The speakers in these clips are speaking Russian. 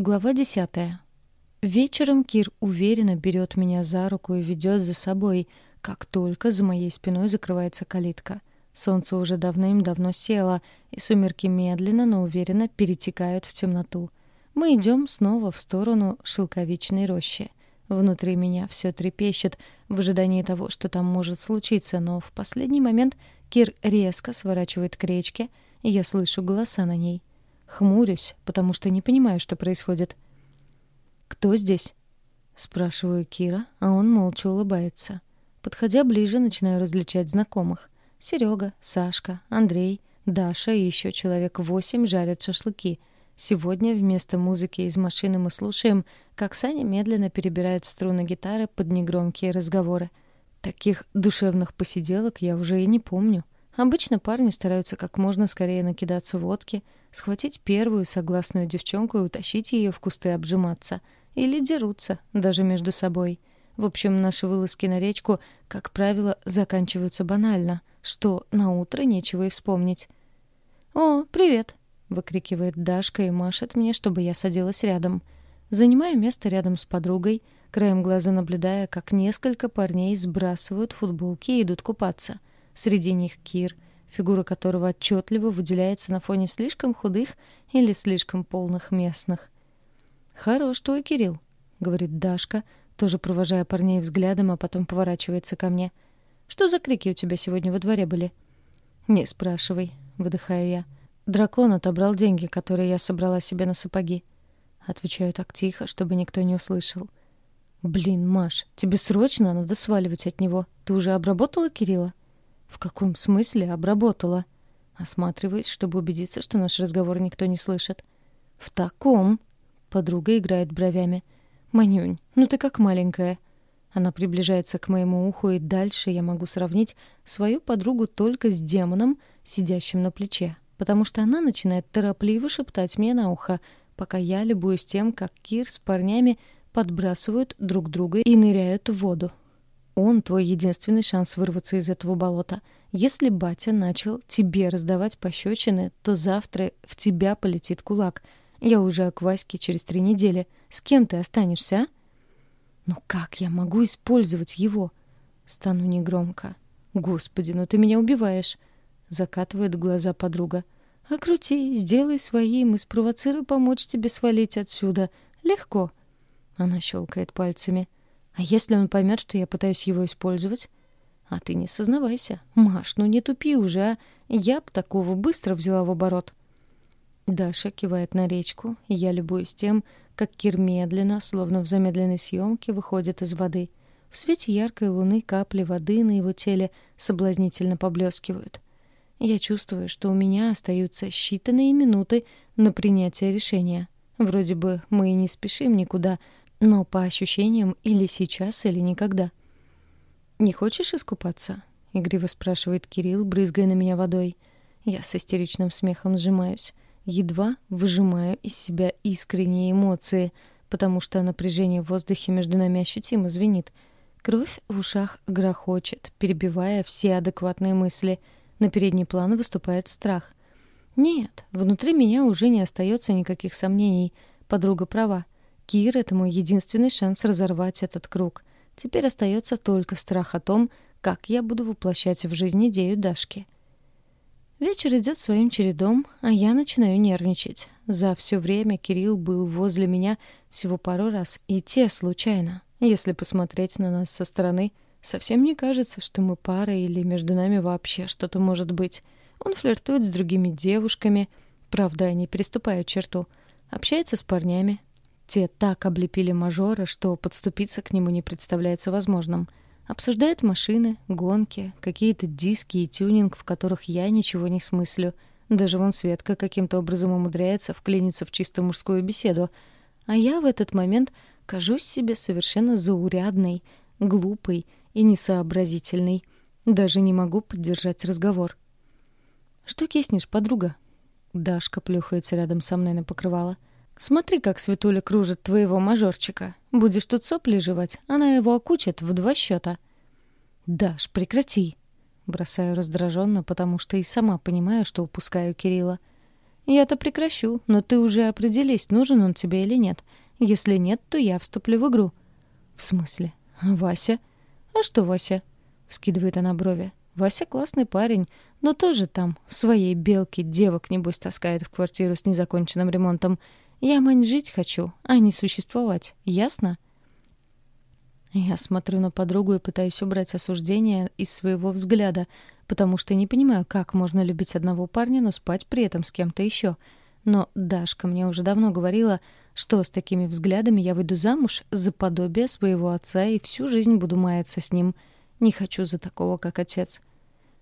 Глава десятая. Вечером Кир уверенно берет меня за руку и ведет за собой, как только за моей спиной закрывается калитка. Солнце уже давным-давно село, и сумерки медленно, но уверенно перетекают в темноту. Мы идем снова в сторону шелковичной рощи. Внутри меня все трепещет в ожидании того, что там может случиться, но в последний момент Кир резко сворачивает к речке, и я слышу голоса на ней. Хмурюсь, потому что не понимаю, что происходит. «Кто здесь?» Спрашиваю Кира, а он молча улыбается. Подходя ближе, начинаю различать знакомых. Серега, Сашка, Андрей, Даша и еще человек восемь жарят шашлыки. Сегодня вместо музыки из машины мы слушаем, как Саня медленно перебирает струны гитары под негромкие разговоры. Таких душевных посиделок я уже и не помню. Обычно парни стараются как можно скорее накидаться водки, схватить первую согласную девчонку и утащить ее в кусты обжиматься. Или дерутся, даже между собой. В общем, наши вылазки на речку, как правило, заканчиваются банально, что на утро нечего и вспомнить. «О, привет!» — выкрикивает Дашка и машет мне, чтобы я садилась рядом. Занимаю место рядом с подругой, краем глаза наблюдая, как несколько парней сбрасывают футболки и идут купаться — Среди них Кир, фигура которого отчетливо выделяется на фоне слишком худых или слишком полных местных. «Хорош твой Кирилл», — говорит Дашка, тоже провожая парней взглядом, а потом поворачивается ко мне. «Что за крики у тебя сегодня во дворе были?» «Не спрашивай», — выдыхаю я. «Дракон отобрал деньги, которые я собрала себе на сапоги». Отвечаю так тихо, чтобы никто не услышал. «Блин, Маш, тебе срочно надо сваливать от него. Ты уже обработала Кирилла?» «В каком смысле обработала?» Осматриваясь, чтобы убедиться, что наш разговор никто не слышит. «В таком...» Подруга играет бровями. «Манюнь, ну ты как маленькая». Она приближается к моему уху, и дальше я могу сравнить свою подругу только с демоном, сидящим на плече, потому что она начинает торопливо шептать мне на ухо, пока я любуюсь тем, как Кир с парнями подбрасывают друг друга и ныряют в воду. Он твой единственный шанс вырваться из этого болота. Если батя начал тебе раздавать пощечины, то завтра в тебя полетит кулак. Я уже к Ваське через три недели. С кем ты останешься, а? Ну как я могу использовать его? Стану негромко. Господи, ну ты меня убиваешь. Закатывает глаза подруга. Окрути, сделай своим и спровоцируй помочь тебе свалить отсюда. Легко. Она щелкает пальцами. А если он поймет, что я пытаюсь его использовать? А ты не сознавайся. Маш, ну не тупи уже, а. Я б такого быстро взяла в оборот. Даша кивает на речку, и я любуюсь тем, как Кир медленно, словно в замедленной съемке, выходит из воды. В свете яркой луны капли воды на его теле соблазнительно поблескивают. Я чувствую, что у меня остаются считанные минуты на принятие решения. Вроде бы мы и не спешим никуда, но по ощущениям или сейчас, или никогда. «Не хочешь искупаться?» — игриво спрашивает Кирилл, брызгая на меня водой. Я с истеричным смехом сжимаюсь. Едва выжимаю из себя искренние эмоции, потому что напряжение в воздухе между нами ощутимо звенит. Кровь в ушах грохочет, перебивая все адекватные мысли. На передний план выступает страх. Нет, внутри меня уже не остается никаких сомнений. Подруга права. Кир — это мой единственный шанс разорвать этот круг. Теперь остается только страх о том, как я буду воплощать в жизнь идею Дашки. Вечер идет своим чередом, а я начинаю нервничать. За все время Кирилл был возле меня всего пару раз, и те случайно. Если посмотреть на нас со стороны, совсем не кажется, что мы пара или между нами вообще что-то может быть. Он флиртует с другими девушками, правда, они переступают черту, общается с парнями, те так облепили мажора, что подступиться к нему не представляется возможным. Обсуждают машины, гонки, какие-то диски и тюнинг, в которых я ничего не смыслю. Даже вон Светка каким-то образом умудряется вклиниться в чисто мужскую беседу. А я в этот момент кажусь себе совершенно заурядной, глупой и несообразительной. Даже не могу поддержать разговор. «Что киснешь, подруга?» Дашка плюхается рядом со мной на покрывало. Смотри, как Светуля кружит твоего мажорчика. Будешь тут сопли жевать, она его окучит в два счета. Даш, прекрати. Бросаю раздраженно, потому что и сама понимаю, что упускаю Кирилла. Я-то прекращу, но ты уже определись, нужен он тебе или нет. Если нет, то я вступлю в игру». «В смысле? Вася?» «А что Вася?» — вскидывает она брови. «Вася классный парень, но тоже там, в своей белке, девок, небось, таскает в квартиру с незаконченным ремонтом. Я, мань, жить хочу, а не существовать. Ясно?» Я смотрю на подругу и пытаюсь убрать осуждение из своего взгляда, потому что не понимаю, как можно любить одного парня, но спать при этом с кем-то еще. Но Дашка мне уже давно говорила, что с такими взглядами я выйду замуж за подобие своего отца и всю жизнь буду маяться с ним. Не хочу за такого, как отец.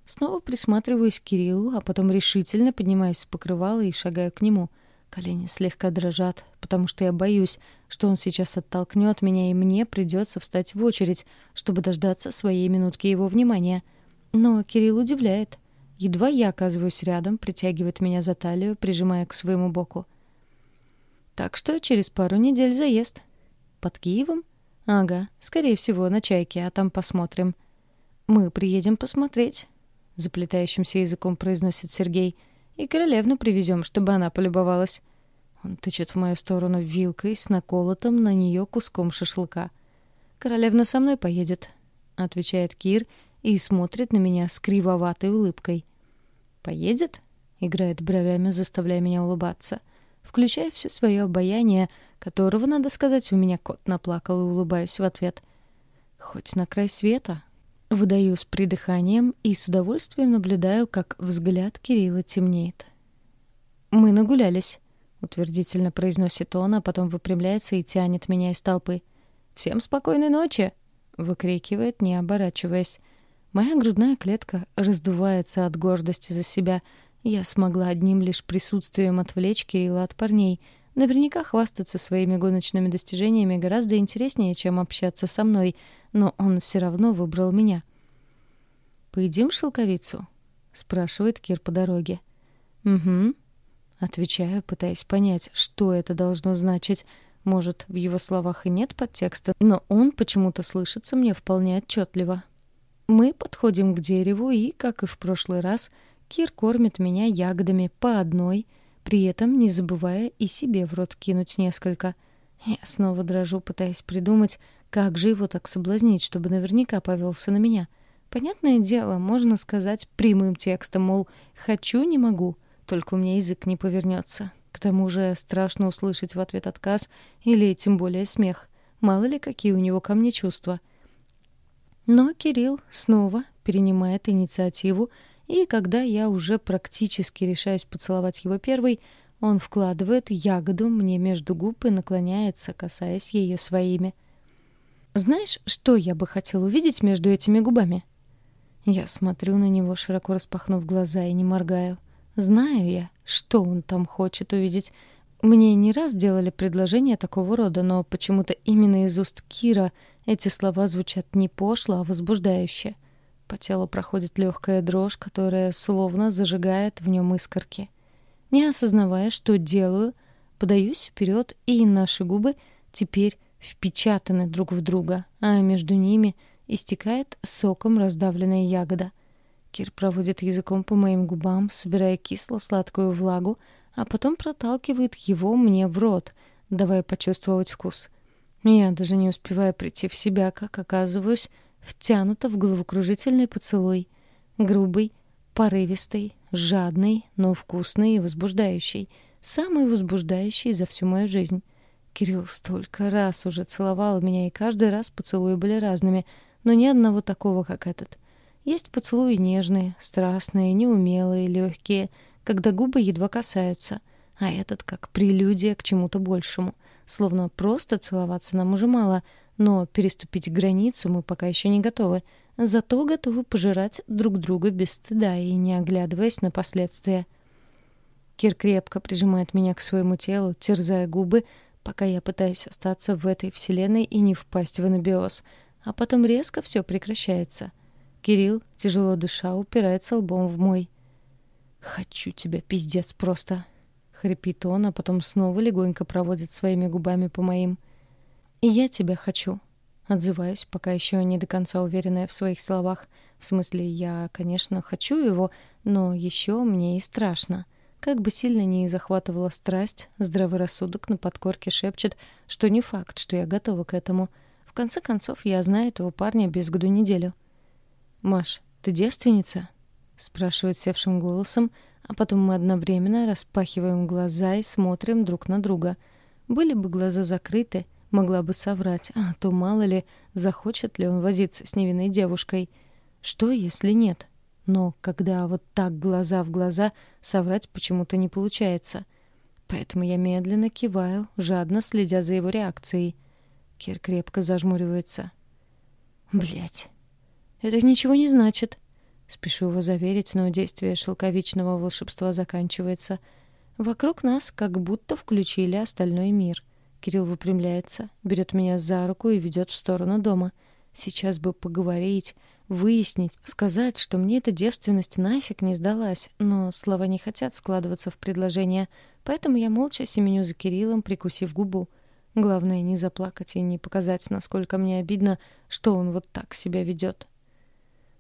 Снова присматриваюсь к Кириллу, а потом решительно поднимаюсь с покрывала и шагаю к нему — Колени слегка дрожат, потому что я боюсь, что он сейчас оттолкнет меня, и мне придется встать в очередь, чтобы дождаться своей минутки его внимания. Но Кирилл удивляет. Едва я оказываюсь рядом, притягивает меня за талию, прижимая к своему боку. Так что через пару недель заезд. Под Киевом? Ага, скорее всего, на Чайке, а там посмотрим. Мы приедем посмотреть, заплетающимся языком произносит Сергей. И королевну привезем, чтобы она полюбовалась. Он тычет в мою сторону вилкой с наколотым на нее куском шашлыка. «Королевна со мной поедет», — отвечает Кир и смотрит на меня с кривоватой улыбкой. «Поедет?» — играет бровями, заставляя меня улыбаться. Включая все свое обаяние, которого, надо сказать, у меня кот наплакал и улыбаюсь в ответ. «Хоть на край света», Выдаю с придыханием и с удовольствием наблюдаю, как взгляд Кирилла темнеет. «Мы нагулялись», — утвердительно произносит он, а потом выпрямляется и тянет меня из толпы. «Всем спокойной ночи!» — выкрикивает, не оборачиваясь. Моя грудная клетка раздувается от гордости за себя. Я смогла одним лишь присутствием отвлечь Кирилла от парней. Наверняка хвастаться своими гоночными достижениями гораздо интереснее, чем общаться со мной — но он все равно выбрал меня. «Поедим шелковицу?» — спрашивает Кир по дороге. «Угу». Отвечаю, пытаясь понять, что это должно значить. Может, в его словах и нет подтекста, но он почему-то слышится мне вполне отчетливо. Мы подходим к дереву, и, как и в прошлый раз, Кир кормит меня ягодами по одной, при этом не забывая и себе в рот кинуть несколько. Я снова дрожу, пытаясь придумать, как же его так соблазнить, чтобы наверняка повелся на меня? Понятное дело, можно сказать прямым текстом, мол, «хочу, не могу», только у меня язык не повернется. К тому же страшно услышать в ответ отказ или тем более смех. Мало ли, какие у него ко мне чувства. Но Кирилл снова перенимает инициативу, и когда я уже практически решаюсь поцеловать его первой, он вкладывает ягоду мне между губ и наклоняется, касаясь ее своими. — знаешь, что я бы хотел увидеть между этими губами? Я смотрю на него, широко распахнув глаза и не моргаю. Знаю я, что он там хочет увидеть. Мне не раз делали предложения такого рода, но почему-то именно из уст Кира эти слова звучат не пошло, а возбуждающе. По телу проходит легкая дрожь, которая словно зажигает в нем искорки. Не осознавая, что делаю, подаюсь вперед, и наши губы теперь впечатаны друг в друга, а между ними истекает соком раздавленная ягода. Кир проводит языком по моим губам, собирая кисло-сладкую влагу, а потом проталкивает его мне в рот, давая почувствовать вкус. Я даже не успеваю прийти в себя, как оказываюсь втянута в головокружительный поцелуй. Грубый, порывистый, жадный, но вкусный и возбуждающий. Самый возбуждающий за всю мою жизнь. Кирилл столько раз уже целовал меня, и каждый раз поцелуи были разными, но ни одного такого, как этот. Есть поцелуи нежные, страстные, неумелые, легкие, когда губы едва касаются, а этот как прелюдия к чему-то большему. Словно просто целоваться нам уже мало, но переступить границу мы пока еще не готовы. Зато готовы пожирать друг друга без стыда и не оглядываясь на последствия. Кир крепко прижимает меня к своему телу, терзая губы, пока я пытаюсь остаться в этой вселенной и не впасть в анабиоз. А потом резко все прекращается. Кирилл, тяжело дыша, упирается лбом в мой. «Хочу тебя, пиздец, просто!» — хрипит он, а потом снова легонько проводит своими губами по моим. «И я тебя хочу!» — отзываюсь, пока еще не до конца уверенная в своих словах. В смысле, я, конечно, хочу его, но еще мне и страшно. Как бы сильно ни захватывала страсть, здравый рассудок на подкорке шепчет, что не факт, что я готова к этому. В конце концов, я знаю этого парня без году неделю. «Маш, ты девственница?» — спрашивает севшим голосом, а потом мы одновременно распахиваем глаза и смотрим друг на друга. Были бы глаза закрыты, могла бы соврать, а то мало ли, захочет ли он возиться с невинной девушкой. Что, если нет? Но когда вот так глаза в глаза, соврать почему-то не получается. Поэтому я медленно киваю, жадно следя за его реакцией. Кир крепко зажмуривается. Блять. Это ничего не значит. Спешу его заверить, но действие шелковичного волшебства заканчивается. Вокруг нас как будто включили остальной мир. Кирилл выпрямляется, берет меня за руку и ведет в сторону дома. Сейчас бы поговорить, выяснить, сказать, что мне эта девственность нафиг не сдалась, но слова не хотят складываться в предложение, поэтому я молча семеню за Кириллом, прикусив губу. Главное не заплакать и не показать, насколько мне обидно, что он вот так себя ведет.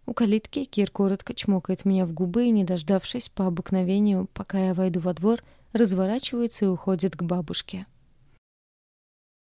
У калитки Кир коротко чмокает меня в губы и, не дождавшись по обыкновению, пока я войду во двор, разворачивается и уходит к бабушке.